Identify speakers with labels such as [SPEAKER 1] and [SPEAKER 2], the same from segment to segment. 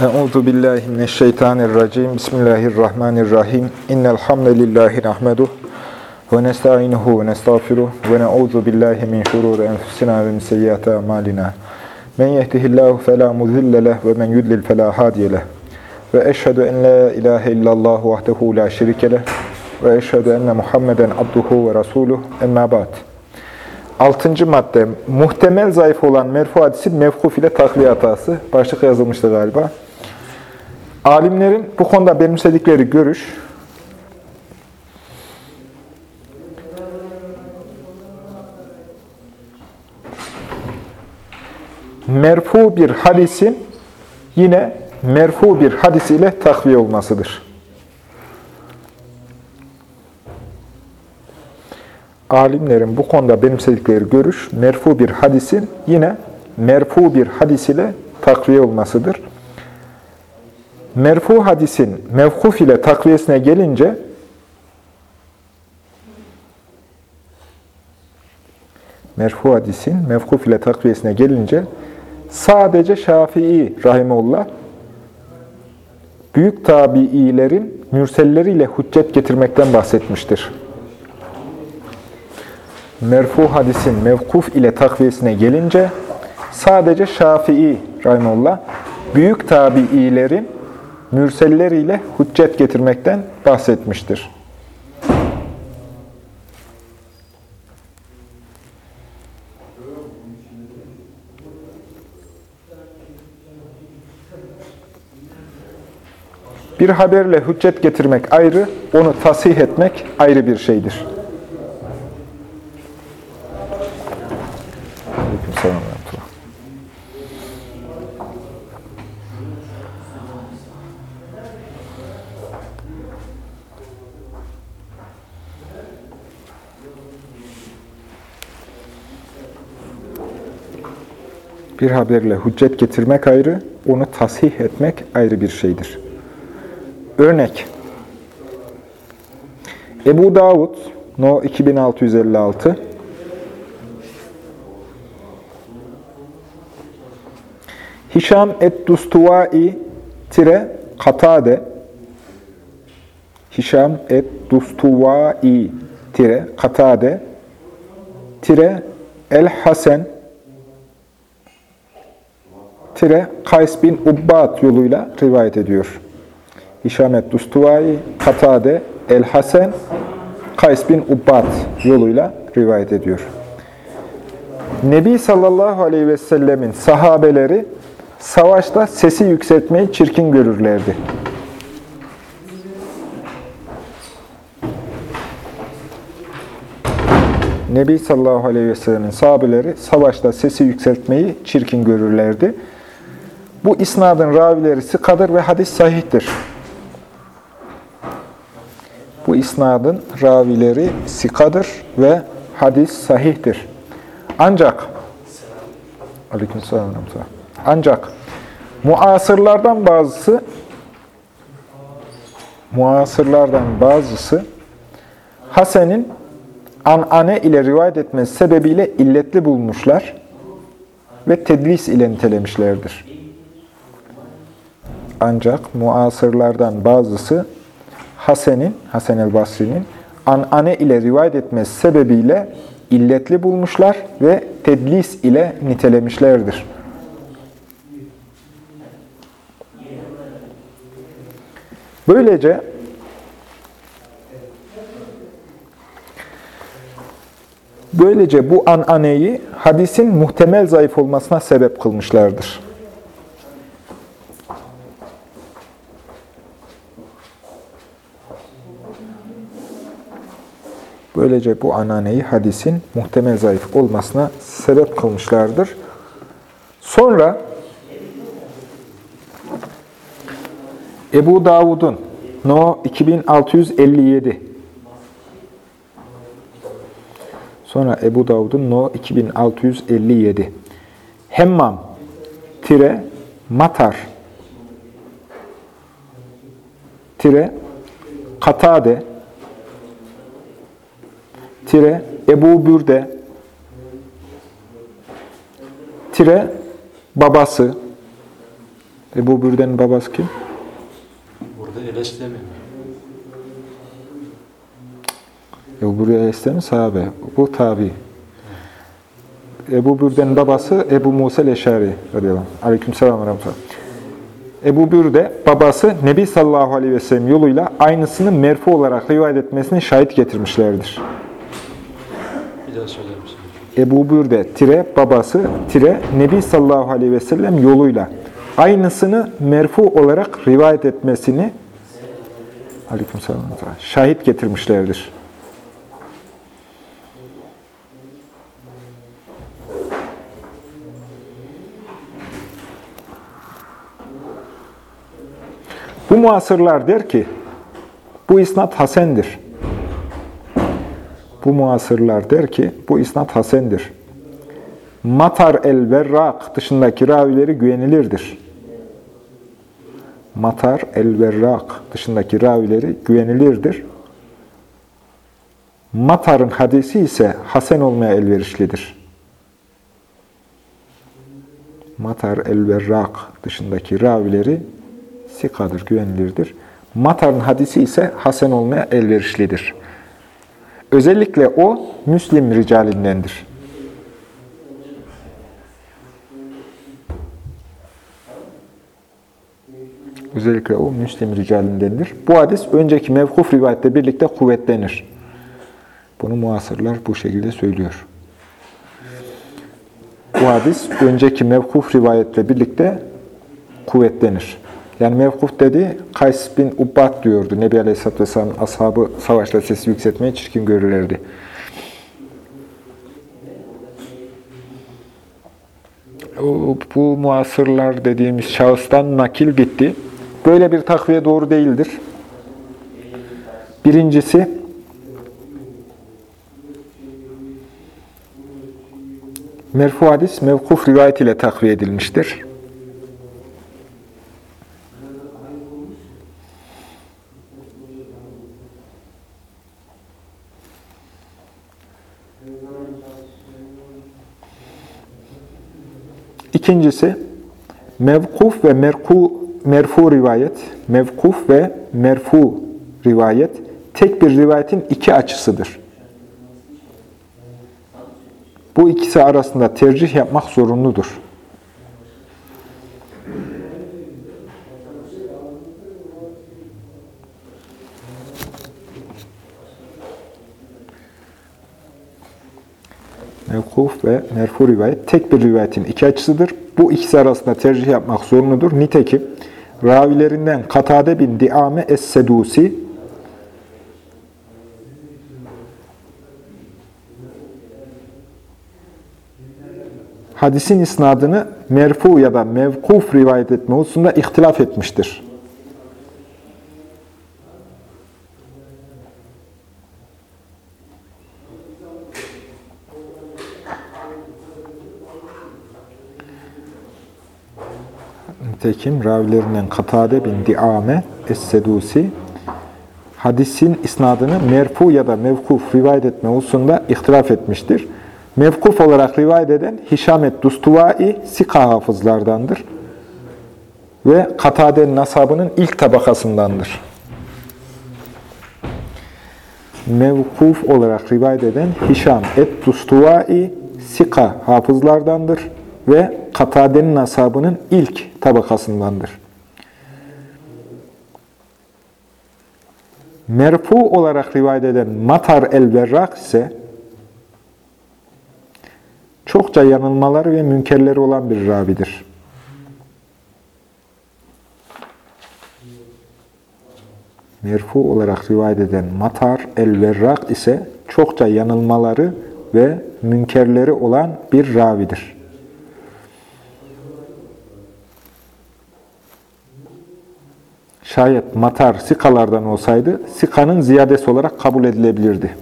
[SPEAKER 1] Euzu billahi mineşşeytanirracim. Bismillahirrahmanirrahim. İnnel hamdelellahi nahmeduh ve nestainuhu ve nestağfiruh ve na'uzu billahi min şururi enfusina ve min seyyiati amalina. Men yehdihillahu fela mudille leh ve men yudlil fela hadiye leh. Ve eşhedü en la ilahe illallah vahdehu la şerike leh ve eşhedü enne Muhammeden abduhu ve resuluh. Emma ba'd. Altıncı madde, muhtemel zayıf olan merfu hadisi mevkuf ile takviye hatası. Başlık yazılmıştı galiba. Alimlerin bu konuda benimsedikleri görüş, merfu bir hadisin yine merfu bir hadis ile takviye olmasıdır. Alimlerin bu konuda benimsedikleri görüş, merfu bir hadisin yine merfu bir hadis ile takviye olmasıdır. Merfu hadisin mevkuf ile takviyesine gelince, merfu hadisin mevkuf ile takviyesine gelince, sadece Şafii rahimullah, büyük tabiilerin mürselleriyle hüccet getirmekten bahsetmiştir. Merfu hadisin mevkuf ile takviyesine gelince, sadece Şafii rahimullah, büyük tabiilerin mürselleriyle hüccet getirmekten bahsetmiştir. Bir haberle hüccet getirmek ayrı, onu tasih etmek ayrı bir şeydir. Aleykümselam. Bir haberle hüccet getirmek ayrı, onu tasih etmek ayrı bir şeydir. Örnek. Ebu Davud, No 2656 Hişam et-Dustuvai tire Katade Hişam et-Dustuvai tire Katade tire El-Hasen tire Kays bin Ubbad yoluyla rivayet ediyor. Hişamet Dustuvai, Katade, El-Hasen, Kays bin Ubbad yoluyla rivayet ediyor. Nebi sallallahu aleyhi ve sellemin sahabeleri savaşta sesi yükseltmeyi çirkin görürlerdi. Nebi sallallahu aleyhi ve sellemin sahabeleri savaşta sesi yükseltmeyi çirkin görürlerdi. Bu isnadın ravileri sıkadır ve hadis sahihtir. Bu isnadın ravileri sikadır ve hadis sahihtir. Ancak Aleykümselam. Ancak muasırlardan bazısı muasırlardan bazısı Hasen'in anane ile rivayet etmesi sebebiyle illetli bulmuşlar ve tedlis ile nitelemişlerdir. Ancak muasırlardan bazısı Hasen'in, Hasen el Basri'nin anane ile rivayet etmesi sebebiyle illetli bulmuşlar ve tedlis ile nitelemişlerdir. Böylece böylece bu ananeyi hadisin muhtemel zayıf olmasına sebep kılmışlardır. Böylece bu ananeyi hadisin muhtemel zayıf olmasına sebep kılmışlardır. Sonra Ebu Davud'un No 2657 Sonra Ebu Davud'un No 2657 Hemmam tire Matar. Tire Katade tire Ebu Bürde tire babası Ebu Bürde'nin babası kim?
[SPEAKER 2] Burada eleştiremiyorum.
[SPEAKER 1] Ebu Bürde Eslem'i sahabe. Bu tabi. Ebu Bürde'nin babası Ebu Musa Leşari. Aleyküm selam ve rahmetullah. Ebu Bürde babası Nebi sallallahu aleyhi ve sellem yoluyla aynısını merfu olarak rivayet etmesini şahit getirmişlerdir. Ebu Bürde tire babası tire Nebi sallallahu aleyhi ve sellem yoluyla aynısını merfu olarak rivayet etmesini aleykümselam şahit getirmişlerdir. Bu muasırlar der ki, bu isnat hasendir. Bu muasırlar der ki, bu isnat hasendir. Matar el-Verrak dışındaki ravileri güvenilirdir. Matar el-Verrak dışındaki ravileri güvenilirdir. Matar'ın hadisi ise hasen olmaya elverişlidir. Matar el-Verrak dışındaki ravileri sikadır, güvenilirdir. Matar'ın hadisi ise hasen olmaya elverişlidir. Özellikle o Müslim ricalindendir. Özellikle o Müslim ricalindendir. Bu hadis önceki mevkuf rivayette birlikte kuvvetlenir. Bunu muasırlar bu şekilde söylüyor. Bu hadis önceki mevkuf rivayetle birlikte kuvvetlenir. Yani mevkuf dedi, Kays bin Ubbat diyordu. Nebi Aleyhisselatü Vesselam'ın ashabı savaşta sesi yükseltmeye çirkin görürlerdi. Bu muasırlar dediğimiz şahıstan nakil gitti. Böyle bir takviye doğru değildir. Birincisi, merfu hadis mevkuf rivayet ile takviye edilmiştir. İkincisi, mevkuf ve merku, merfu rivayet, mevkuf ve merfu rivayet, tek bir rivayetin iki açısıdır. Bu ikisi arasında tercih yapmak zorunludur. Mevkuf ve merfu rivayet tek bir rivayetin iki açısıdır. Bu ikisi arasında tercih yapmak zorunludur. Nitekim ravilerinden Katade bin Diame Es-Sedusi hadisin isnadını merfu ya da mevkuf rivayet etme hususunda ihtilaf etmiştir. Nitekim ravilerinden Katade bin Diame Es-Sedusi hadisin isnadını merfu ya da mevkuf rivayet etme hususunda ihtilaf etmiştir. Mevkuf olarak rivayet eden Hişamet Dustuvai Sika hafızlardandır. Ve Katade'nin nasabının ilk tabakasındandır. Mevkuf olarak rivayet eden Hişam et Dustuvai Sika hafızlardandır ve Katade'nin ashabının ilk tabakasındandır. Merfu olarak rivayet eden Matar el-Verrak ise çokça yanılmaları ve münkerleri olan bir rabidir. Merfu olarak rivayet eden Matar el-Verrak ise çokça yanılmaları ve münkerleri olan bir ravidir. Şayet matar sikalardan olsaydı, sikanın ziyadesi olarak kabul edilebilirdi.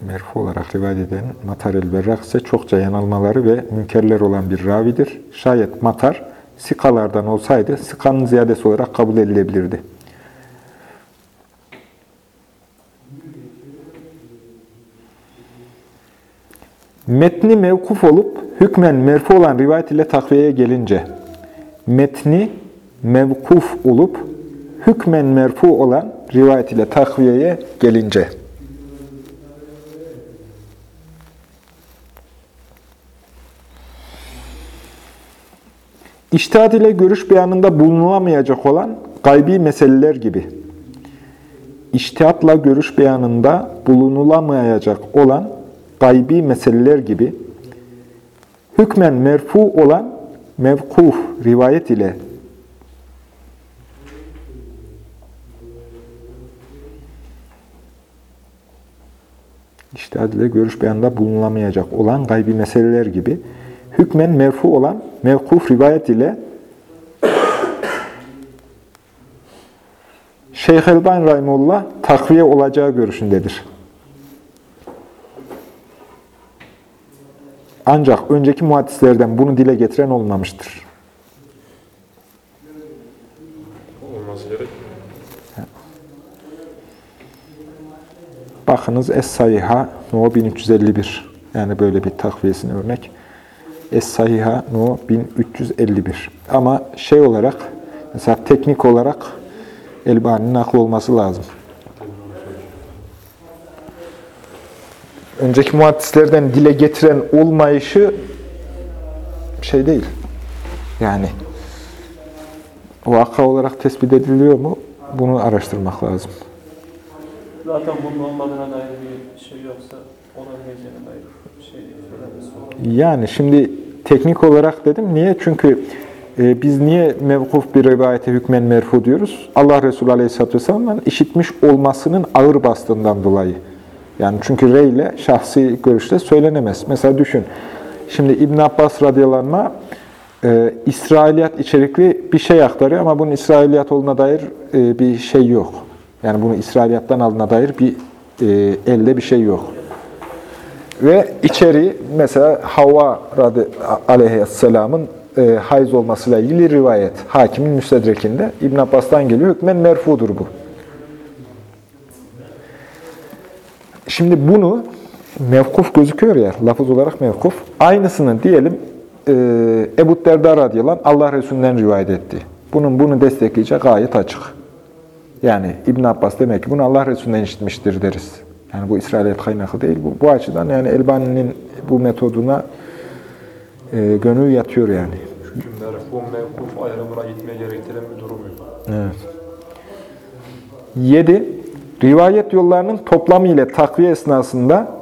[SPEAKER 1] Merfu olarak rivayet eden Matar el-Berrak ise çokça yanılmaları ve münkerler olan bir ravidir. Şayet Matar sikalardan olsaydı, sikanın ziyadesi olarak kabul edilebilirdi. Metni mevkuf olup hükmen merfu olan rivayet ile takviyeye gelince, metni mevkuf olup hükmen merfu olan rivayet ile takviyeye gelince. İçtihat ile görüş beyanında bulunulamayacak olan gaybi meseleler gibi. İçtihatla görüş beyanında bulunulamayacak olan gaybi meseleler gibi hükmen merfu olan mevkuf rivayet ile İçtihat ile görüş beyanında bulunulamayacak olan gaybi meseleler gibi hükmen merfu olan mevkuf rivayet ile Şeyh Elban Rahimullah takviye olacağı görüşündedir. Ancak önceki muhaddislerden bunu dile getiren olmamıştır.
[SPEAKER 2] Olması gerekmiyor.
[SPEAKER 1] Bakınız Es-Sahiha No 1351. Yani böyle bir takviyesine örnek. Es-Sahiha No 1351. Ama şey olarak, mesela teknik olarak Elbani'nin aklı olması lazım. Önceki muhaddislerden dile getiren olmayışı şey değil. Yani vaka olarak tespit ediliyor mu? Bunu araştırmak lazım.
[SPEAKER 3] Zaten bunun olmadığına dair bir şey yoksa olabileceğine dair bir şey söylemesi.
[SPEAKER 1] Yani şimdi teknik olarak dedim. Niye? Çünkü e, biz niye mevkuf bir rivayete hükmen merfu diyoruz? Allah Resulü Aleyhisselatü Vesselam'dan işitmiş olmasının ağır bastığından dolayı. Yani çünkü rey ile şahsi görüşte söylenemez. Mesela düşün. Şimdi İbn Abbas radıyallahu anh, e, İsrailiyat içerikli bir şey aktarıyor ama bunun İsrailiyat olduğuna dair e, bir şey yok. Yani bunu İsrailiyattan aldığına dair bir e, elde bir şey yok. Ve içeriği mesela Havva aleyhisselamın e, hayız olmasıyla ilgili rivayet. Hakimin müstedrekinde İbn Abbas'tan geliyor. Hükmen merfudur bu. Şimdi bunu mevkuf gözüküyor ya, lafız olarak mevkuf. Aynısını diyelim e, Ebu Derda radıyallahu anh, Allah Resulü'nden rivayet etti. Bunun bunu destekleyecek gayet açık. Yani İbn Abbas demek ki bunu Allah Resulü'nden işitmiştir deriz. Yani bu İsrailiyet kaynaklı değil. Bu, bu açıdan yani Elbani'nin bu metoduna e, gönül yatıyor yani.
[SPEAKER 2] Hükümler bu mevkuf ayrımına gitmeye gerektiren bir durum yok.
[SPEAKER 1] Evet. 7. Rivayet yollarının toplamı ile takviye esnasında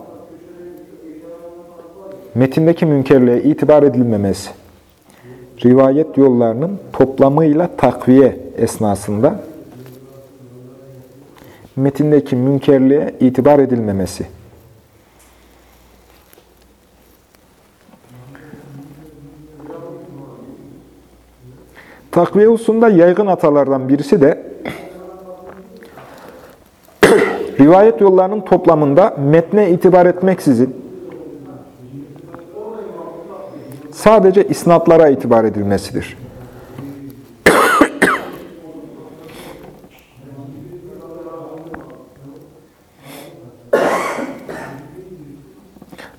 [SPEAKER 1] metindeki münkerliğe itibar edilmemesi. Rivayet yollarının toplamıyla takviye esnasında metindeki münkerliğe itibar edilmemesi. Takviye hususunda yaygın hatalardan birisi de rivayet yollarının toplamında metne itibar etmeksizin sadece isnatlara itibar edilmesidir.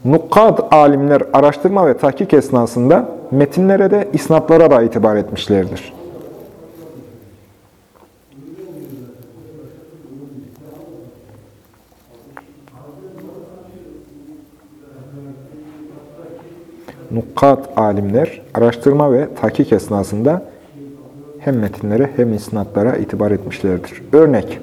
[SPEAKER 1] Nukkat alimler araştırma ve tahkik esnasında metinlere de isnatlara da itibar etmişlerdir. Nukkat alimler araştırma ve tahkik esnasında hem metinlere hem isnatlara itibar etmişlerdir. Örnek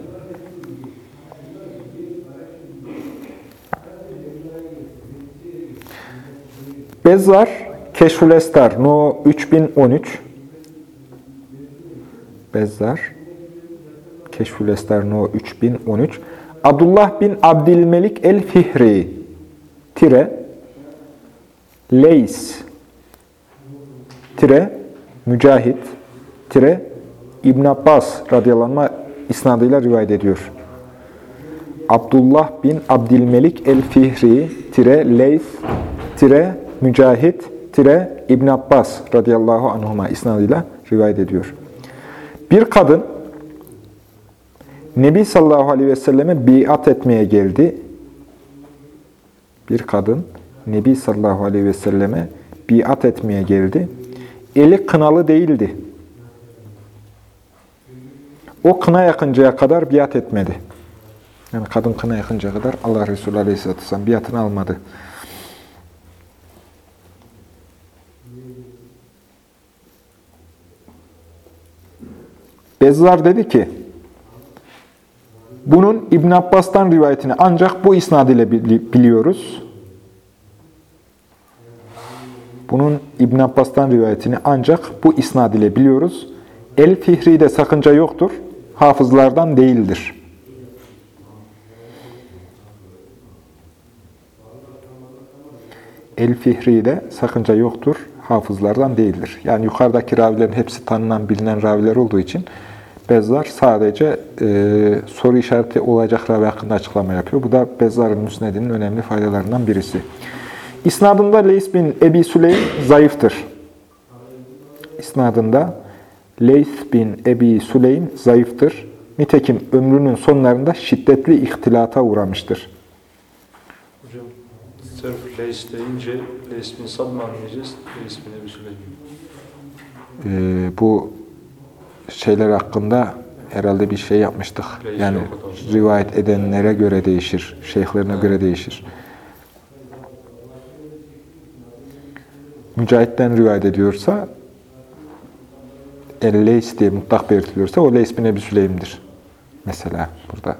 [SPEAKER 1] Bezzar, Keşfül Estar, No 3013. Bezzar, Keşfül Estar, No 3013. Abdullah bin Abdülmelik el-Fihri, tire, Leys, tire, Mücahit, tire, İbn Abbas radıyallahu isnadıyla rivayet ediyor. Abdullah bin Abdülmelik el-Fihri, tire, Leys, tire, Mücahit, tire, İbn Abbas radıyallahu anhuma isnadıyla rivayet ediyor. Bir kadın Nebi sallallahu aleyhi ve selleme biat etmeye geldi. Bir kadın Nebi sallallahu aleyhi ve selleme biat etmeye geldi. Eli kınalı değildi. O kına yakıncaya kadar biat etmedi. Yani kadın kına yakıncaya kadar Allah Resulü aleyhisselatü vesselam biatını almadı. Bezzar dedi ki, bunun İbn Abbas'tan rivayetini ancak bu isnad ile bili- biliyoruz. Bunun İbn Abbas'tan rivayetini ancak bu isnad ile biliyoruz. El Fihri'de sakınca yoktur. Hafızlardan değildir. El Fihri'de sakınca yoktur. Hafızlardan değildir. Yani yukarıdaki ravilerin hepsi tanınan, bilinen raviler olduğu için Bezzar sadece e, soru işareti olacak ravi hakkında açıklama yapıyor. Bu da Bezzar'ın müsnedinin önemli faydalarından birisi. İsnadında Leys bin Ebi Süleym zayıftır. İsnadında Leys bin Ebi Süleym zayıftır. Nitekim ömrünün sonlarında şiddetli ihtilata uğramıştır.
[SPEAKER 2] Hocam sırf Leys deyince Leys bin Sad mı anlayacağız? Leys bin Ebi Süleym.
[SPEAKER 1] Ee, bu şeyler hakkında herhalde bir şey yapmıştık.
[SPEAKER 2] Leys
[SPEAKER 1] Yani rivayet edenlere göre değişir, şeyhlerine göre değişir. Mücahit'ten rivayet ediyorsa El-Leys diye mutlak belirtiliyorsa o Leys bin Ebi Süleym'dir. Mesela burada.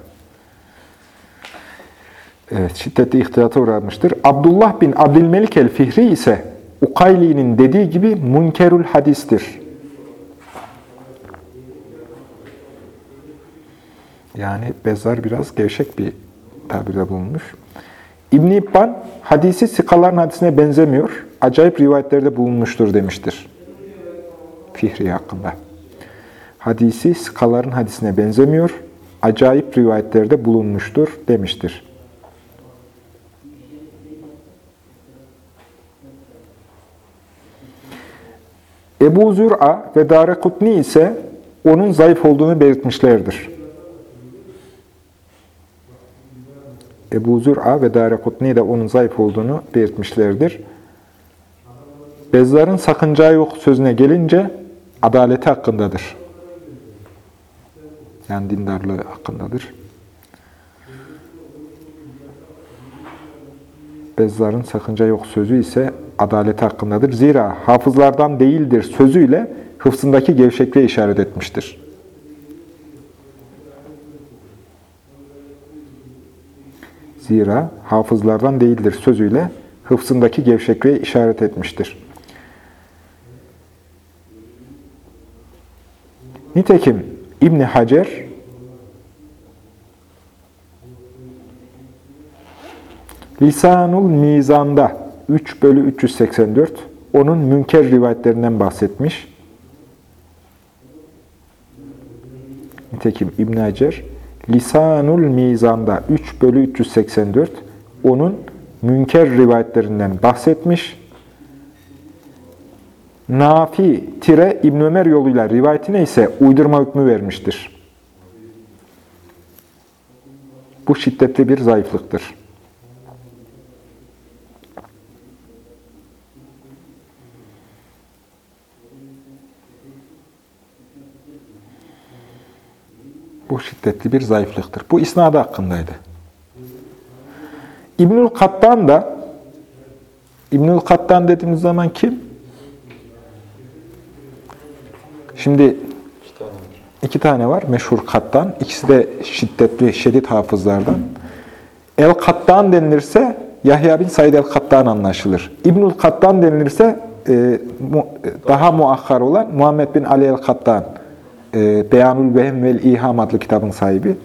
[SPEAKER 1] Evet, şiddetli ihtilata uğramıştır. Abdullah bin Abdülmelik el-Fihri ise Ukayli'nin dediği gibi munkerül hadistir. Yani Bezzar biraz gevşek bir tabirde bulunmuş. İbn İbban hadisi sikaların hadisine benzemiyor. Acayip rivayetlerde bulunmuştur demiştir. Fihri hakkında. Hadisi sikaların hadisine benzemiyor. Acayip rivayetlerde bulunmuştur demiştir. Ebu Zür'a ve Darekutni ise onun zayıf olduğunu belirtmişlerdir. Ebu Zür'a ve Darekutni de onun zayıf olduğunu belirtmişlerdir. Bezzar'ın sakıncağı yok sözüne gelince adaleti hakkındadır. Yani dindarlığı hakkındadır. Bezzar'ın sakınca yok sözü ise adalet hakkındadır. Zira hafızlardan değildir sözüyle hıfzındaki gevşekliğe işaret etmiştir. Zira hafızlardan değildir sözüyle hıfzındaki gevşekliğe işaret etmiştir. Nitekim İbni Hacer Lisanul Mizan'da 3 bölü 384 onun münker rivayetlerinden bahsetmiş. Nitekim İbn Hacer Lisanul Mizan'da 3 bölü 384 onun münker rivayetlerinden bahsetmiş. Nafi tire İbn Ömer yoluyla rivayetine ise uydurma hükmü vermiştir. Bu şiddetli bir zayıflıktır. Bu şiddetli bir zayıflıktır. Bu isnadı hakkındaydı. İbnül Kattan da İbnül Kattan dediğimiz zaman kim? Şimdi
[SPEAKER 2] İki tane var.
[SPEAKER 1] meşhur Kattan. İkisi de şiddetli, şiddet hafızlardan. El Kattan denilirse Yahya bin Said el Kattan anlaşılır. İbnül Kattan denilirse e, mu, daha muakkar olan Muhammed bin Ali el Kattan. E, Beyanul Vehm vel İham adlı kitabın sahibi.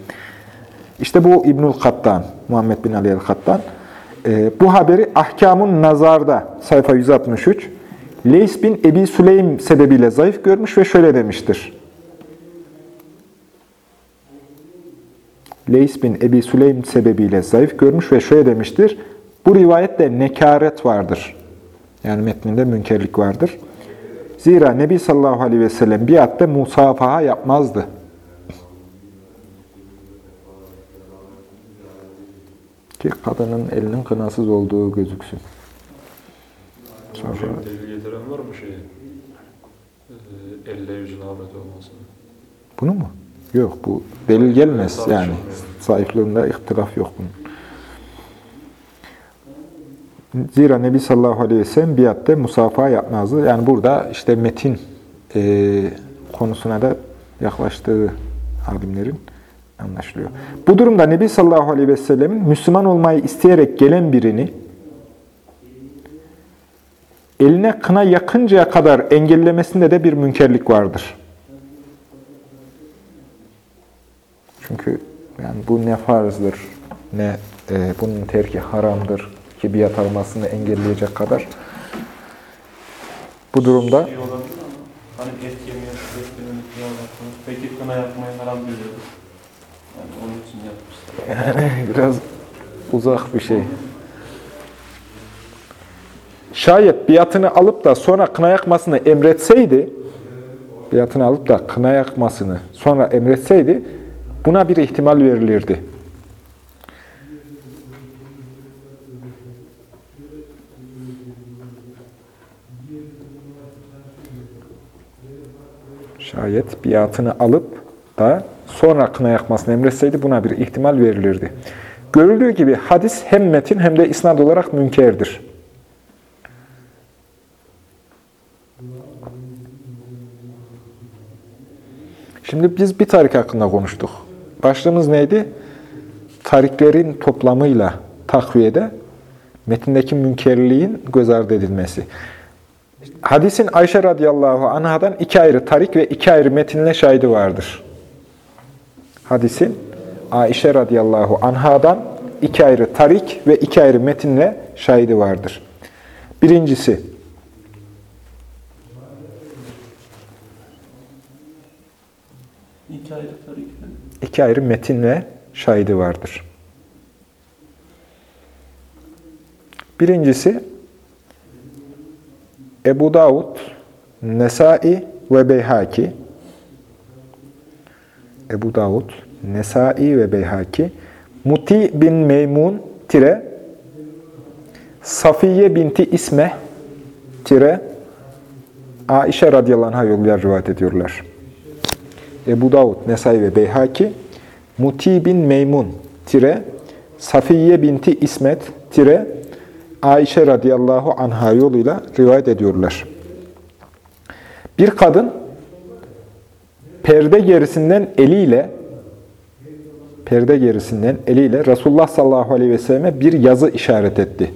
[SPEAKER 1] İşte bu İbnül Kattan, Muhammed bin Ali el Kattan. E, bu haberi Ahkamun Nazar'da sayfa 163 Leys bin Ebi Süleym sebebiyle zayıf görmüş ve şöyle demiştir. Leys bin Ebi Süleym sebebiyle zayıf görmüş ve şöyle demiştir. Bu rivayette nekaret vardır. Yani metninde münkerlik vardır. Zira Nebi sallallahu aleyhi ve sellem biatte musafaha yapmazdı. Ki kadının elinin kınasız olduğu gözüksün. sonra.
[SPEAKER 2] Getiren var mı şeye? Ee, elle yüzün avret olmasını.
[SPEAKER 1] Bunu mu? Yok bu delil gelmez
[SPEAKER 2] Tartışılmıyor.
[SPEAKER 1] yani. Zayıflığında ihtilaf yok bunun. Zira Nebi sallallahu aleyhi ve sellem biatte musafaha yapmazdı. Yani burada işte metin e, konusuna da yaklaştığı alimlerin anlaşılıyor. Bu durumda Nebi sallallahu aleyhi ve sellemin Müslüman olmayı isteyerek gelen birini eline kına yakıncaya kadar engellemesinde de bir münkerlik vardır. Çünkü yani bu ne farzdır, ne e, bunun terki haramdır ki biat almasını engelleyecek kadar. Bu durumda
[SPEAKER 3] Şey olabilir hani et yemeyen, et yapmak. Peki kına yapmayı haram görüyoruz. Yani onun için yapmışlar.
[SPEAKER 1] yani biraz uzak bir şey. Şayet biatını alıp da sonra kına yakmasını emretseydi, biatını alıp da kına yakmasını sonra emretseydi, buna bir ihtimal verilirdi. Şayet biatını alıp da sonra kına yakmasını emretseydi buna bir ihtimal verilirdi. Görüldüğü gibi hadis hem metin hem de isnad olarak münkerdir. Şimdi biz bir tarik hakkında konuştuk. Başlığımız neydi? Tariklerin toplamıyla takviyede metindeki münkerliğin göz ardı edilmesi. Hadisin Ayşe radıyallahu anhadan iki ayrı tarik ve iki ayrı metinle şahidi vardır. Hadisin Ayşe radıyallahu anhadan iki ayrı tarik ve iki ayrı metinle şahidi vardır. Birincisi,
[SPEAKER 3] İki ayrı tarik.
[SPEAKER 1] iki ayrı metinle şahidi vardır. Birincisi, Ebu Davud, Nesai ve Beyhaki. Ebu Davud, Nesai ve Beyhaki. Muti bin Meymun tire Safiye binti İsmeh tire Aişe radıyallahu anh'a yollar rivayet ediyorlar. Ebu Davud, Nesai ve Beyhaki Muti bin Meymun tire Safiye binti İsmet tire Ayşe radıyallahu anha yoluyla rivayet ediyorlar. Bir kadın perde gerisinden eliyle perde gerisinden eliyle Resulullah sallallahu aleyhi ve selleme bir yazı işaret etti.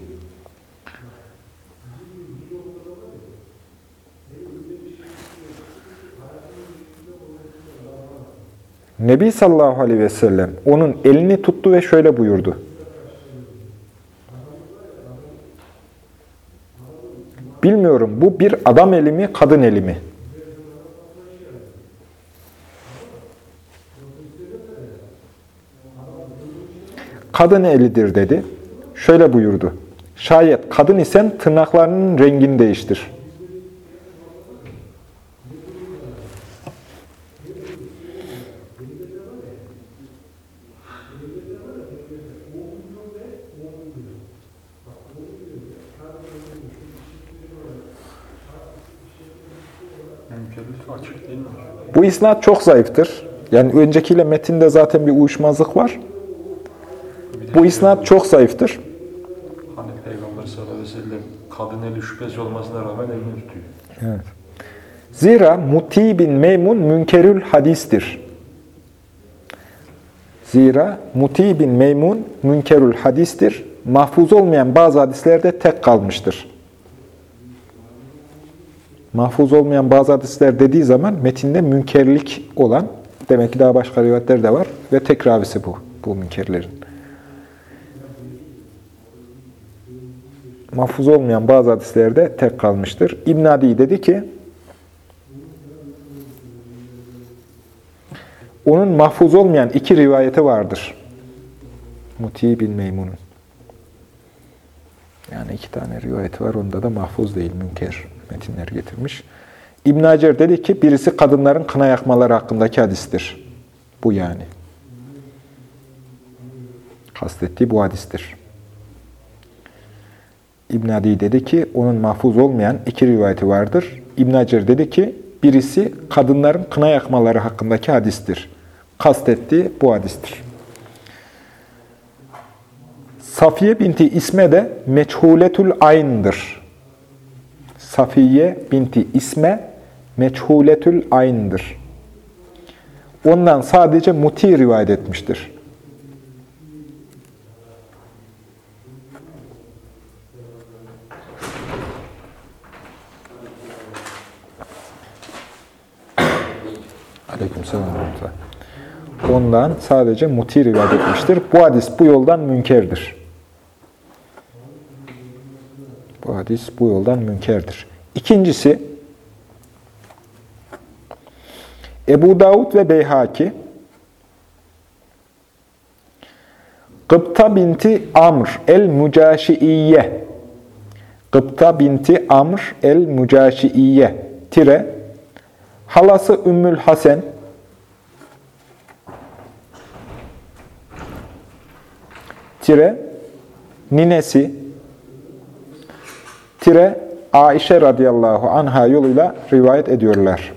[SPEAKER 1] Nebi sallallahu aleyhi ve sellem onun elini tuttu ve şöyle buyurdu. Bilmiyorum bu bir adam eli mi, kadın eli mi? Kadın elidir dedi. Şöyle buyurdu. Şayet kadın isen tırnaklarının rengini değiştir. Bu isnat çok zayıftır. Yani öncekiyle metinde zaten bir uyuşmazlık var. Bu isnat çok zayıftır.
[SPEAKER 2] Hani Peygamber sallallahu aleyhi ve sellem kadın eli şüphesi olmasına rağmen elini tutuyor.
[SPEAKER 1] Evet. Zira Muti bin Meymun münkerül hadistir. Zira Muti bin Meymun münkerül hadistir. Mahfuz olmayan bazı hadislerde tek kalmıştır. Mahfuz olmayan bazı hadisler dediği zaman metinde münkerlik olan, demek ki daha başka rivayetler de var ve tek ravisi bu, bu münkerlerin. Mahfuz olmayan bazı hadislerde tek kalmıştır. İbn Adi dedi ki, onun mahfuz olmayan iki rivayeti vardır. Muti bin Meymun'un. Yani iki tane rivayeti var. Onda da mahfuz değil, münker metinler getirmiş. İbn Hacer dedi ki birisi kadınların kına yakmaları hakkındaki hadistir. Bu yani. Kastettiği bu hadistir. İbn Adi dedi ki onun mahfuz olmayan iki rivayeti vardır. İbn Hacer dedi ki birisi kadınların kına yakmaları hakkındaki hadistir. Kastettiği bu hadistir. Safiye binti İsme de meçhuletül ayn'dır. Safiye binti İsme meçhuletül ayn'dır. Ondan sadece Muti rivayet etmiştir. Aleykümselam. Ondan sadece Muti rivayet etmiştir. Bu hadis bu yoldan münkerdir. Bu hadis bu yoldan münkerdir. İkincisi, Ebu Davud ve Beyhaki, Gıpta binti Amr el-Mücaşiiye, Gıpta binti Amr el-Mücaşiiye, tire, halası Ümmül Hasen, tire, ninesi, tire, Aişe radıyallahu anha yoluyla rivayet ediyorlar.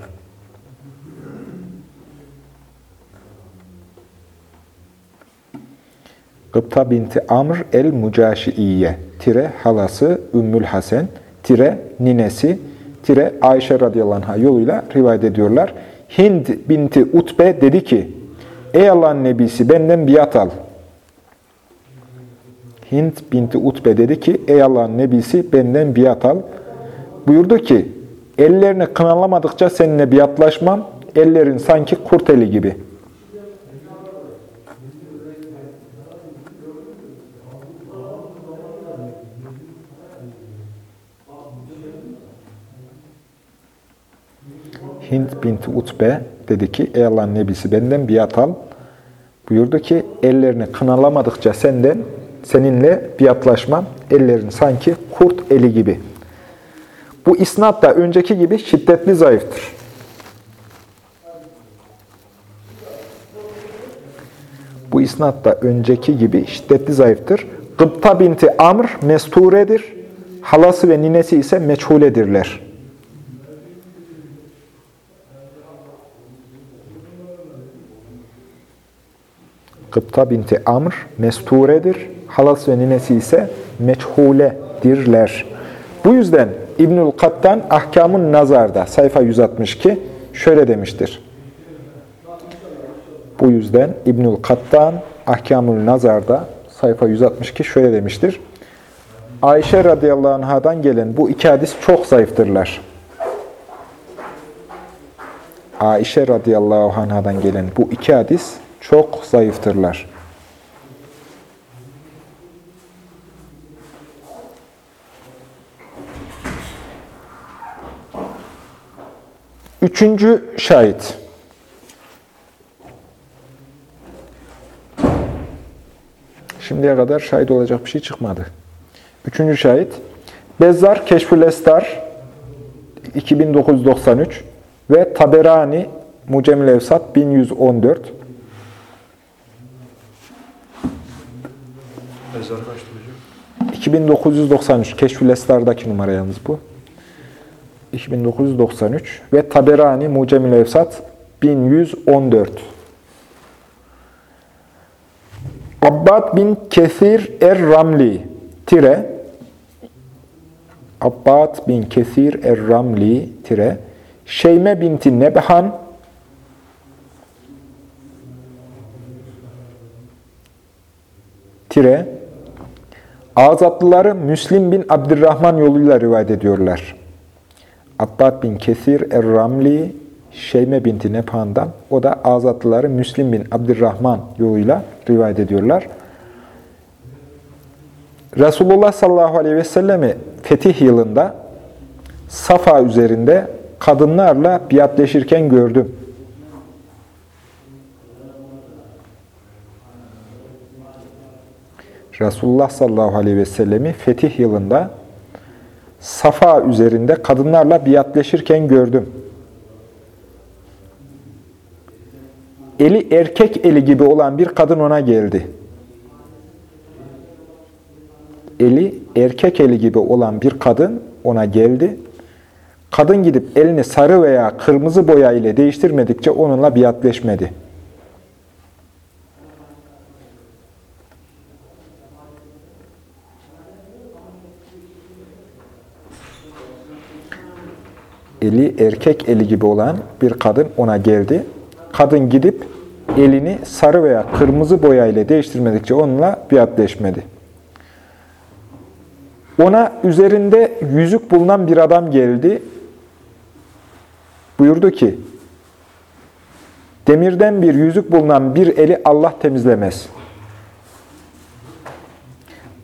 [SPEAKER 1] Gıpta binti Amr el-Mücaşiiye, tire halası Ümmül Hasen, tire ninesi, tire Ayşe radıyallahu anh'a yoluyla rivayet ediyorlar. Hind binti Utbe dedi ki, Ey Allah'ın nebisi benden biat al. Hind binti Utbe dedi ki, Ey Allah'ın nebisi benden biat al. Buyurdu ki, ellerini kınalamadıkça seninle biatlaşmam, ellerin sanki kurt eli gibi.'' Hind binti Utbe dedi ki, ey Allah'ın nebisi benden biat al. Buyurdu ki, ellerini kınalamadıkça senden, seninle biatlaşmam, ellerin sanki kurt eli gibi. Bu isnat da önceki gibi şiddetli zayıftır. Bu isnat da önceki gibi şiddetli zayıftır. Gıpta binti Amr mesturedir. Halası ve ninesi ise meçhuledirler. Gıpta binti Amr mesturedir. Halası ve ninesi ise meçhuledirler. Bu yüzden İbnül Kattan Ahkamun Nazar'da sayfa 162 şöyle demiştir. Bu yüzden İbnül Kattan Ahkamul Nazar'da sayfa 162 şöyle demiştir. Ayşe radıyallahu anhadan gelen bu iki hadis çok zayıftırlar. Ayşe radıyallahu anhadan gelen bu iki hadis çok zayıftırlar. Üçüncü şahit. Şimdiye kadar şahit olacak bir şey çıkmadı. Üçüncü şahit. Bezzar Keşfül Estar 2993 ve Taberani Mucemil Evsat 1114
[SPEAKER 2] Mezar kaçtı hocam?
[SPEAKER 1] 2993 Keşfül Estar'daki numara yalnız bu. 2993 ve Taberani Mucemil Evsat 1114 Abbad bin Kesir Er-Ramli tire Abbad bin Kesir Er-Ramli tire Şeyme binti Nebhan tire Azatlıları Müslim bin Abdurrahman yoluyla rivayet ediyorlar. Abbad bin Kesir Er-Ramli Şeyme binti Nephan'dan, o da azatlıları Müslim bin Abdurrahman yoluyla rivayet ediyorlar. Resulullah sallallahu aleyhi ve sellemi fetih yılında Safa üzerinde kadınlarla biatleşirken gördüm. Resulullah sallallahu aleyhi ve sellemi fetih yılında Safa üzerinde kadınlarla biatleşirken gördüm. Eli erkek eli gibi olan bir kadın ona geldi. Eli erkek eli gibi olan bir kadın ona geldi. Kadın gidip elini sarı veya kırmızı boya ile değiştirmedikçe onunla biatleşmedi. Eli erkek eli gibi olan bir kadın ona geldi. Kadın gidip elini sarı veya kırmızı boya ile değiştirmedikçe onunla biatleşmedi. Ona üzerinde yüzük bulunan bir adam geldi. Buyurdu ki, demirden bir yüzük bulunan bir eli Allah temizlemez.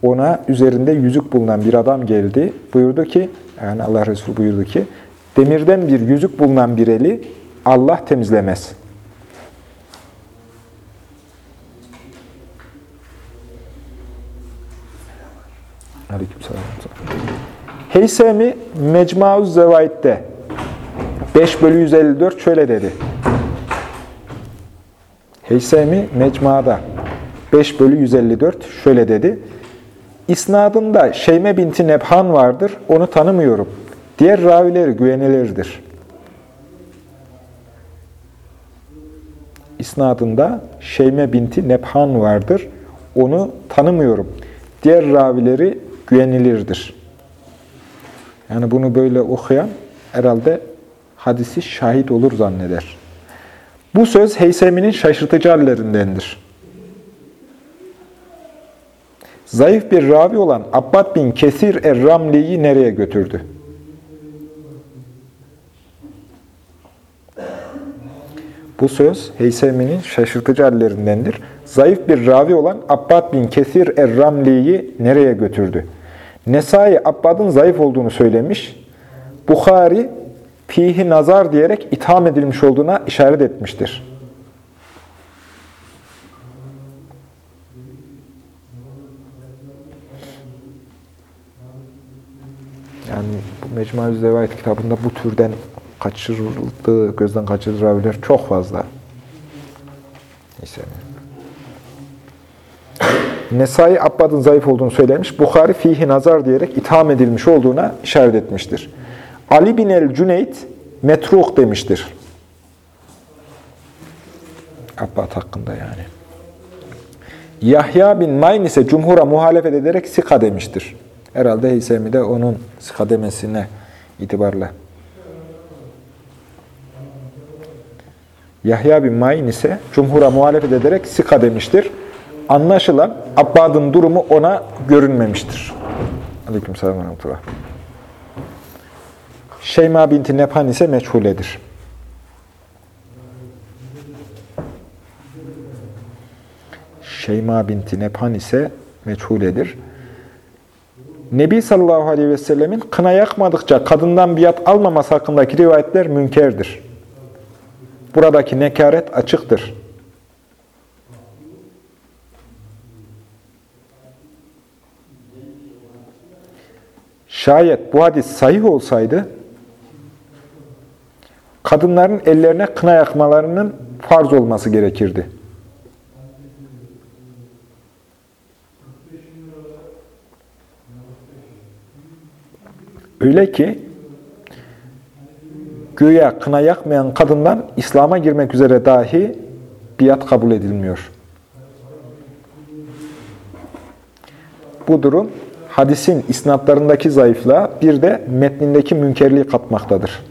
[SPEAKER 1] Ona üzerinde yüzük bulunan bir adam geldi. Buyurdu ki, yani Allah Resulü buyurdu ki, demirden bir yüzük bulunan bir eli Allah temizlemez. Heysemi Mecmuaz Zevaid'de 5 bölü 154 şöyle dedi. Heysemi Mecmua'da 5 bölü 154 şöyle dedi. İsnadında Şeyme binti Nebhan vardır, onu tanımıyorum. Diğer ravileri güvenilirdir. İsnadında Şeyme binti Nebhan vardır, onu tanımıyorum. Diğer ravileri güvenilirdir. Yani bunu böyle okuyan herhalde hadisi şahit olur zanneder. Bu söz Heysemi'nin şaşırtıcı hallerindendir. Zayıf bir ravi olan Abbad bin Kesir Er-Ramli'yi nereye götürdü? Bu söz Heysemi'nin şaşırtıcı hallerindendir. Zayıf bir ravi olan Abbad bin Kesir Er-Ramli'yi nereye götürdü? Nesai Abbad'ın zayıf olduğunu söylemiş. Bukhari fihi nazar diyerek itham edilmiş olduğuna işaret etmiştir. Yani bu Mecmuaz Zevait kitabında bu türden kaçırıldığı, gözden kaçırıldığı raviler çok fazla. Neyse. Nesai Abbad'ın zayıf olduğunu söylemiş. Bukhari fihi nazar diyerek itham edilmiş olduğuna işaret etmiştir. Ali bin el-Cüneyt metruk demiştir. Abbad hakkında yani. Yahya bin Mayn ise cumhura muhalefet ederek sika demiştir. Herhalde Heysemi de onun sika demesine itibarla. Yahya bin Mayn ise cumhura muhalefet ederek sika demiştir. Anlaşılan Abbad'ın durumu ona görünmemiştir. Aleyküm selam ve. Şeyma binti Nephan ise meçhuledir. Şeyma binti Nephan ise meçhuledir. Nebi sallallahu aleyhi ve sellemin kına yakmadıkça kadından biat almaması hakkındaki rivayetler münkerdir. Buradaki nekaret açıktır. Şayet bu hadis sahih olsaydı, kadınların ellerine kına yakmalarının farz olması gerekirdi. Öyle ki, güya kına yakmayan kadından İslam'a girmek üzere dahi biat kabul edilmiyor. Bu durum hadisin isnatlarındaki zayıflığa bir de metnindeki münkerliği katmaktadır.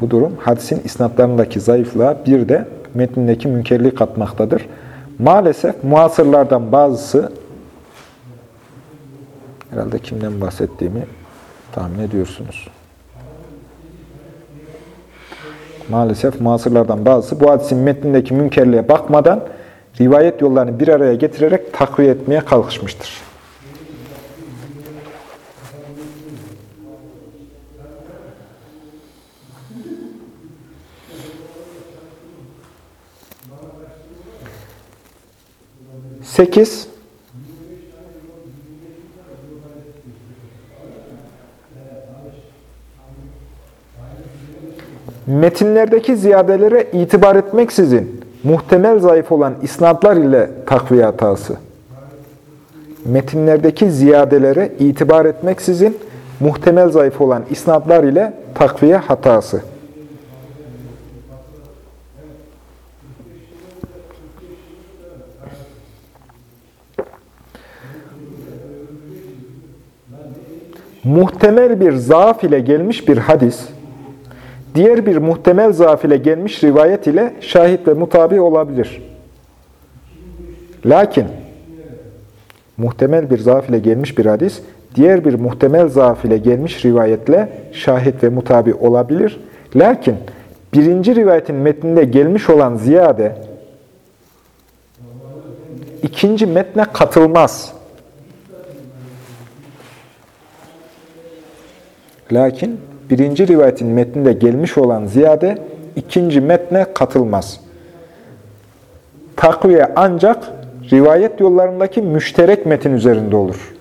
[SPEAKER 1] Bu durum hadisin isnatlarındaki zayıflığa bir de metnindeki münkerliği katmaktadır. Maalesef muasırlardan bazısı herhalde kimden bahsettiğimi tahmin ediyorsunuz. Maalesef muasırlardan bazısı bu hadisin metnindeki münkerliğe bakmadan rivayet yollarını bir araya getirerek takviye etmeye kalkışmıştır. Sekiz, metinlerdeki ziyadelere itibar etmeksizin muhtemel zayıf olan isnatlar ile takviye hatası. Metinlerdeki ziyadelere itibar etmeksizin muhtemel zayıf olan isnatlar ile takviye hatası. Muhtemel bir zaaf ile gelmiş bir hadis, diğer bir muhtemel zaaf ile gelmiş rivayet ile şahit ve mutabi olabilir. Lakin muhtemel bir zaaf ile gelmiş bir hadis, diğer bir muhtemel zaaf ile gelmiş rivayetle şahit ve mutabi olabilir. Lakin birinci rivayetin metninde gelmiş olan ziyade ikinci metne katılmaz. Lakin birinci rivayetin metninde gelmiş olan ziyade ikinci metne katılmaz. Takviye ancak rivayet yollarındaki müşterek metin üzerinde olur.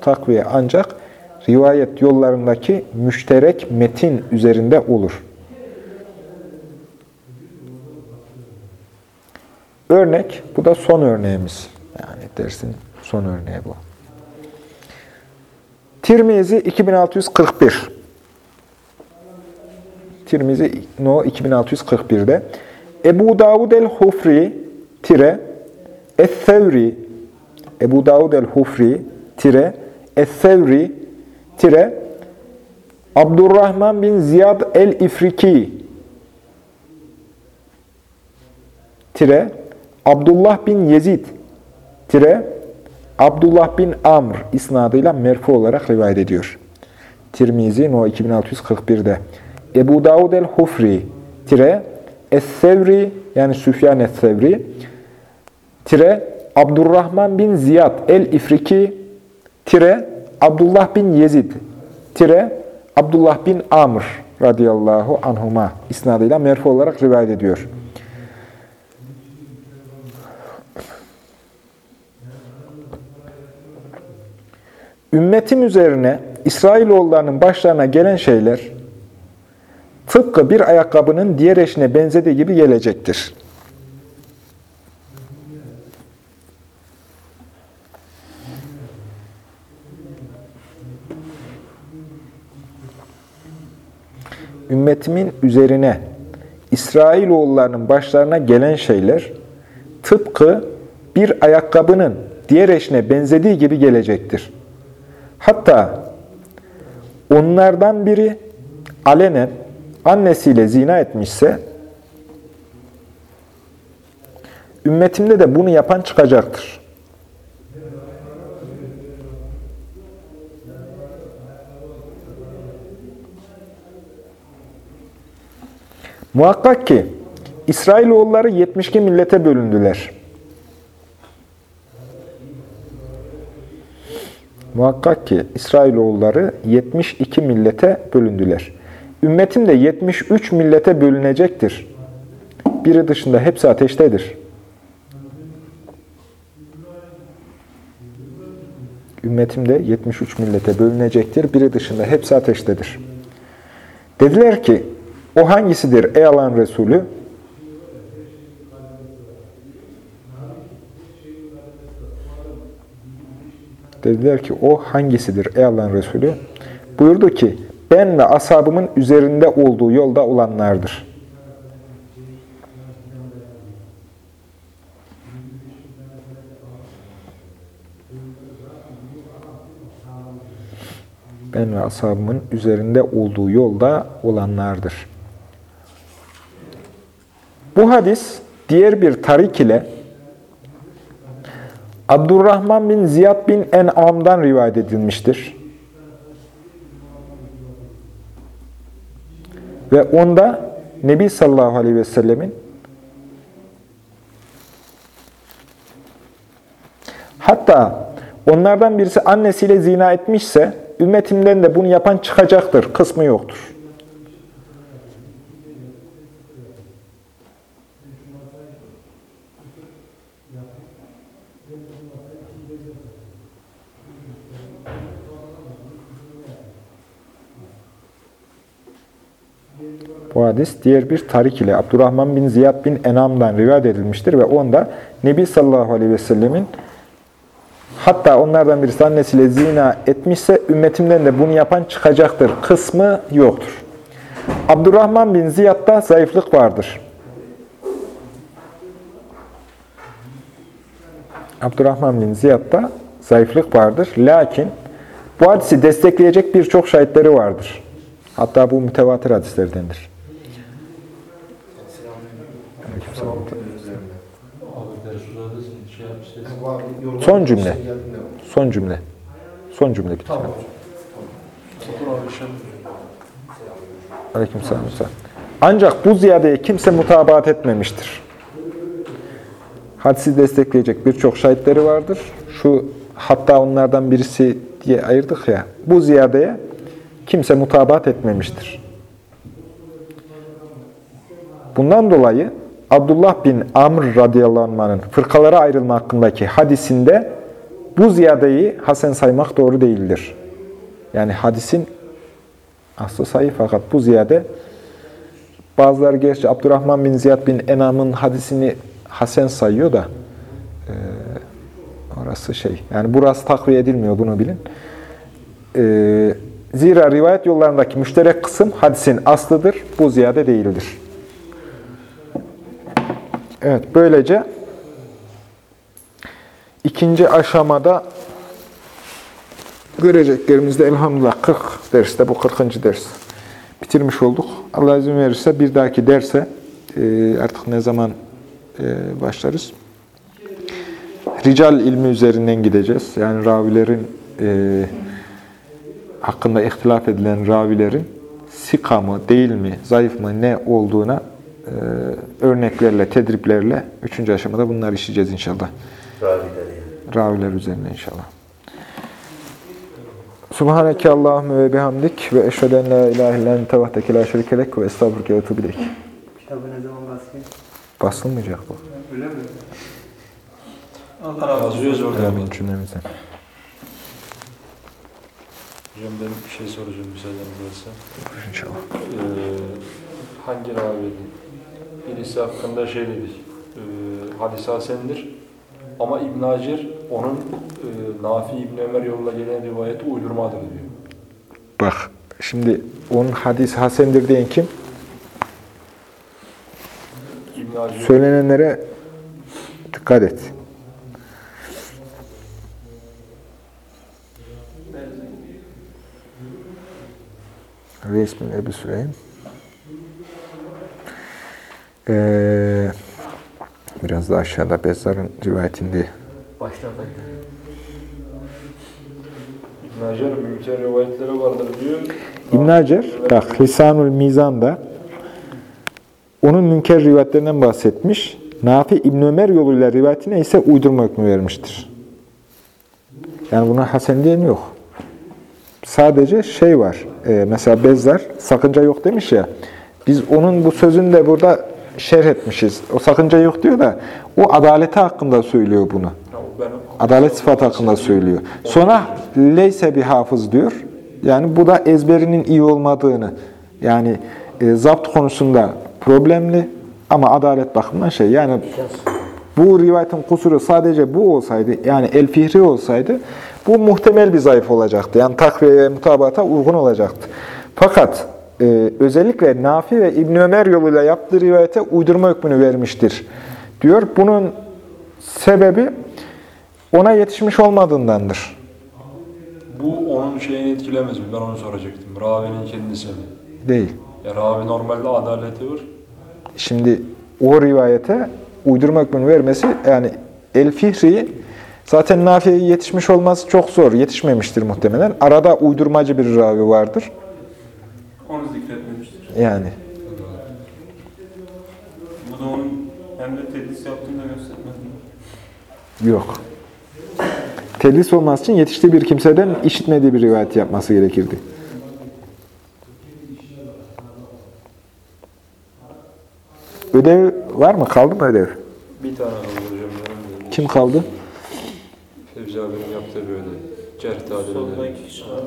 [SPEAKER 1] Takviye ancak rivayet yollarındaki müşterek metin üzerinde olur. Örnek, bu da son örneğimiz. Yani dersin son örneği bu. Tirmizi 2641. Tirmizi No 2641'de. Ebu Davud el-Hufri tire Es-Sevri Ebu Davud el-Hufri tire Es-Sevri tire Abdurrahman bin Ziyad el-İfriki tire Abdullah bin Yezid tire Abdullah bin Amr isnadıyla merfu olarak rivayet ediyor. Tirmizi No 2641'de. Ebu Davud el-Hufri tire Es-Sevri yani Süfyan Es-Sevri tire Abdurrahman bin Ziyad el-İfriki tire Abdullah bin Yezid tire Abdullah bin Amr radıyallahu anhuma isnadıyla merfu olarak rivayet ediyor. Ümmetim üzerine İsrailoğullarının başlarına gelen şeyler tıpkı bir ayakkabının diğer eşine benzediği gibi gelecektir. Ümmetimin üzerine İsrailoğullarının başlarına gelen şeyler tıpkı bir ayakkabının diğer eşine benzediği gibi gelecektir. Hatta onlardan biri alenen annesiyle zina etmişse, ümmetimde de bunu yapan çıkacaktır. Muhakkak ki İsrailoğulları 72 millete bölündüler. Muhakkak ki İsrailoğulları 72 millete bölündüler. Ümmetim de 73 millete bölünecektir. Biri dışında hepsi ateştedir. Ümmetim de 73 millete bölünecektir. Biri dışında hepsi ateştedir. Dediler ki, o hangisidir ey Allah'ın Resulü? Dediler ki o hangisidir ey Allah'ın Resulü? Buyurdu ki ben ve ashabımın üzerinde olduğu yolda olanlardır. Ben ve ashabımın üzerinde olduğu yolda olanlardır. Bu hadis diğer bir tarik ile Abdurrahman bin Ziyad bin En'am'dan rivayet edilmiştir. Ve onda Nebi sallallahu aleyhi ve sellemin hatta onlardan birisi annesiyle zina etmişse ümmetimden de bunu yapan çıkacaktır. Kısmı yoktur. Bu hadis diğer bir tarik ile Abdurrahman bin Ziyad bin Enam'dan rivayet edilmiştir ve onda Nebi sallallahu aleyhi ve sellemin hatta onlardan birisi annesiyle zina etmişse ümmetimden de bunu yapan çıkacaktır kısmı yoktur. Abdurrahman bin Ziyad'da zayıflık vardır. Abdurrahman bin Ziyad'da zayıflık vardır. Lakin bu hadisi destekleyecek birçok şahitleri vardır. Hatta bu mütevatir hadislerdendir. Aleykümselam. Son cümle. Son cümle. Son cümle bitti. Aleykümselam. Ancak bu ziyadeye kimse mutabaat etmemiştir. Hadisi destekleyecek birçok şahitleri vardır. Şu hatta onlardan birisi diye ayırdık ya. Bu ziyadeye kimse mutabaat etmemiştir. Bundan dolayı Abdullah bin Amr radıyallahu anh'ın fırkalara ayrılma hakkındaki hadisinde bu ziyadeyi hasen saymak doğru değildir. Yani hadisin aslı sayı fakat bu ziyade bazıları gerçi Abdurrahman bin Ziyad bin Enam'ın hadisini hasen sayıyor da e, orası şey. Yani burası takviye edilmiyor bunu bilin. E, zira rivayet yollarındaki müşterek kısım hadisin aslıdır. Bu ziyade değildir. Evet, böylece ikinci aşamada göreceklerimizde elhamdülillah 40 derste, bu 40. ders bitirmiş olduk. Allah izin verirse bir dahaki derse e, artık ne zaman e, başlarız? Rical ilmi üzerinden gideceğiz. Yani ravilerin e, hakkında ihtilaf edilen ravilerin sika mı, değil mi, zayıf mı, ne olduğuna e, örneklerle, tedriplerle üçüncü aşamada bunları işleyeceğiz inşallah. Raviler üzerine inşallah. Subhaneke Allahümme ve bihamdik ve eşhedü en la ilahe illa ente vahdeke la şerike lek ve estağfurke ve etûbü ileyk.
[SPEAKER 4] Kitabı ne zaman basayım?
[SPEAKER 1] Basılmayacak bu.
[SPEAKER 4] Öyle mi?
[SPEAKER 3] Allah razı olsun.
[SPEAKER 2] Orada.
[SPEAKER 1] Amin cümlemize.
[SPEAKER 2] Hocam ben bir şey soracağım müsaaden varsa.
[SPEAKER 1] İnşallah.
[SPEAKER 2] Ee, hangi ravinin? Birisi hakkında şey dedik. E, hadis hasendir. Ama İbn Hacer onun e, Nafi İbn Ömer yoluyla gelen rivayeti uydurmadır diyor.
[SPEAKER 1] Bak şimdi onun hadis hasendir diyen kim?
[SPEAKER 2] İbn Hacer
[SPEAKER 1] Söylenenlere dikkat et. Reis bin Ebu Süleym. Ee, biraz da aşağıda Bezzar'ın rivayetinde
[SPEAKER 4] Başlarda.
[SPEAKER 2] İbn Hacer münker rivayetleri vardır diyor.
[SPEAKER 1] İbn Hacer, bak Lisanul Mizan'da onun münker rivayetlerinden bahsetmiş. Nafi İbn Ömer yoluyla rivayetine ise uydurma hükmü vermiştir. Yani buna hasen diyen yok. Sadece şey var. e, mesela Bezzar sakınca yok demiş ya. Biz onun bu sözünü de burada şerh etmişiz. O sakınca yok diyor da o adaleti hakkında söylüyor bunu. Adalet sıfatı hakkında söylüyor. Sonra leyse bir hafız diyor. Yani bu da ezberinin iyi olmadığını, yani e, zapt konusunda problemli ama adalet bakımından şey. Yani bu rivayetin kusuru sadece bu olsaydı, yani el fihri olsaydı bu muhtemel bir zayıf olacaktı. Yani takviyeye, mutabata uygun olacaktı. Fakat e, özellikle Nafi ve İbn Ömer yoluyla yaptığı rivayete uydurma hükmünü vermiştir diyor. Bunun sebebi ona yetişmiş olmadığındandır.
[SPEAKER 2] Bu onun şeyini etkilemez mi? Ben onu soracaktım. Ravinin kendisi mi?
[SPEAKER 1] Değil.
[SPEAKER 2] Ya ravi normalde adaleti var.
[SPEAKER 1] Şimdi o rivayete uydurma hükmünü vermesi yani El Fihri zaten Nafi'ye yetişmiş olması çok zor. Yetişmemiştir muhtemelen. Arada uydurmacı bir ravi vardır. Yani
[SPEAKER 3] Bu da onun hem de tedlis yaptığını da göstermez mi?
[SPEAKER 1] yok. Tedlis olması için yetiştiği bir kimseden işitmediği bir rivayet yapması gerekirdi. Ödev var mı? Kaldı mı ödev?
[SPEAKER 2] Bir tane kaldı hocam.
[SPEAKER 1] Kim kaldı?
[SPEAKER 2] Fevzi abinin yaptığı böyle. Cerh
[SPEAKER 3] Solda
[SPEAKER 2] tadileri.
[SPEAKER 3] iki kişi kaldı.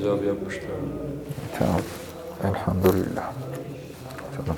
[SPEAKER 2] Fevzi abi yapmıştı.
[SPEAKER 1] Tamam. Elhamdülillah. Tamam.